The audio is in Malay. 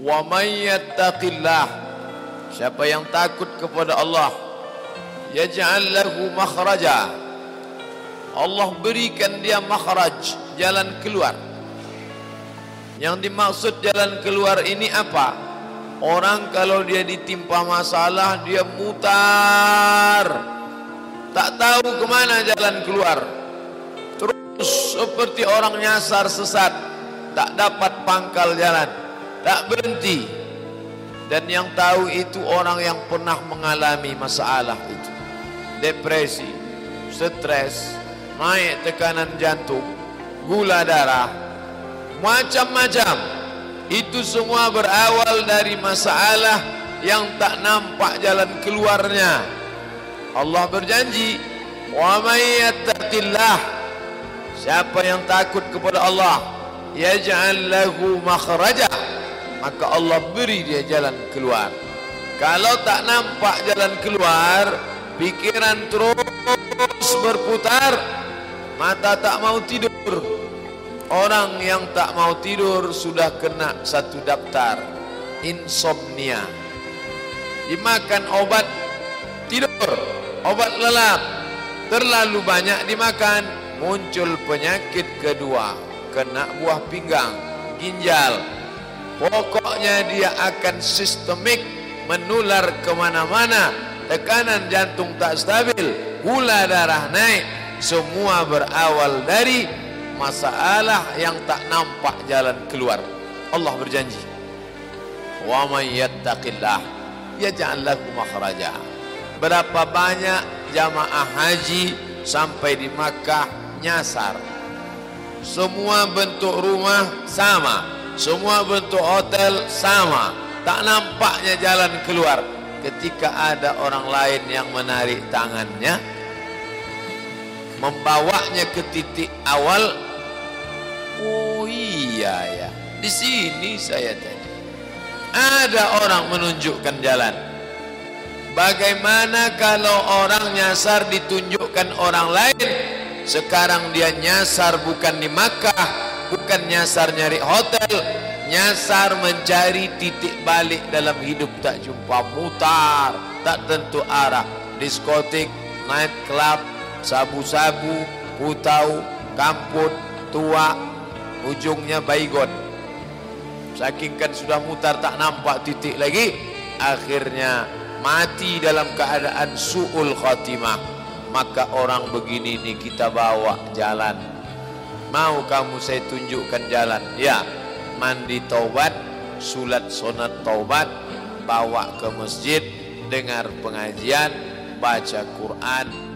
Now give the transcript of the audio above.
Wa may yattaqillah Siapa yang takut kepada Allah Yaj'al lahu makhraja. Allah berikan dia makhraj Jalan keluar. Yang dimaksud jalan keluar ini apa? Orang kalau dia ditimpa masalah Dia mutar. Tak tahu kemana jalan keluar. Terus seperti orang nyasar sesat Tak dapat pangkal jalan Tak berhenti. Dan yang tahu itu orang yang pernah mengalami masalah itu. Depresi Stres Naik tekanan jantung Gula darah Macam-macam. Itu semua berawal dari masalah Yang tak nampak jalan keluarnya. Allah berjanji Wa may yattaqillah. Siapa yang takut kepada Allah Yaj'al lahu makhraja Maka Allah beri dia jalan keluar. Kalau tak nampak jalan keluar Pikiran terus berputar. Mata tak mau tidur. Orang yang tak mau tidur Sudah kena satu daftar Insomnia. Dimakan obat Tidur Obat lelap. Terlalu banyak dimakan Muncul penyakit kedua. Kena buah pinggang Ginjal Pokoknya dia akan sistemik Menular kemana-mana. Tekanan jantung tak stabil Gula darah naik. Semua berawal dari Masalah yang tak nampak jalan keluar. Allah berjanji Wa man yattaqillah Yaj'al lahu makhraja. Berapa banyak jamaah haji Sampai di Makkah nyasar? Semua bentuk rumah sama Semua bentuk hotel sama. Tak nampaknya jalan keluar Ketika ada orang lain yang menarik tangannya Membawanya ke titik awal. Oh iya ya. Di sini saya tadi. Ada orang menunjukkan jalan. Bagaimana kalau orang nyasar ditunjukkan orang lain? Sekarang dia nyasar bukan di Makkah Bukan nyasar nyari hotel Nyasar mencari titik balik dalam hidup Tak jumpa mutar Tak tentu arah. Diskotik, night club Sabu-sabu, putau, kamput, tua Ujungnya baygon Saking kan sudah mutar tak nampak titik lagi Akhirnya mati dalam keadaan su'ul khatimah. Maka orang begini ni kita bawa jalan mau kamu saya tunjukkan jalan? Ya. Mandi taubat sulat sunat taubat bawa ke masjid dengar pengajian baca Quran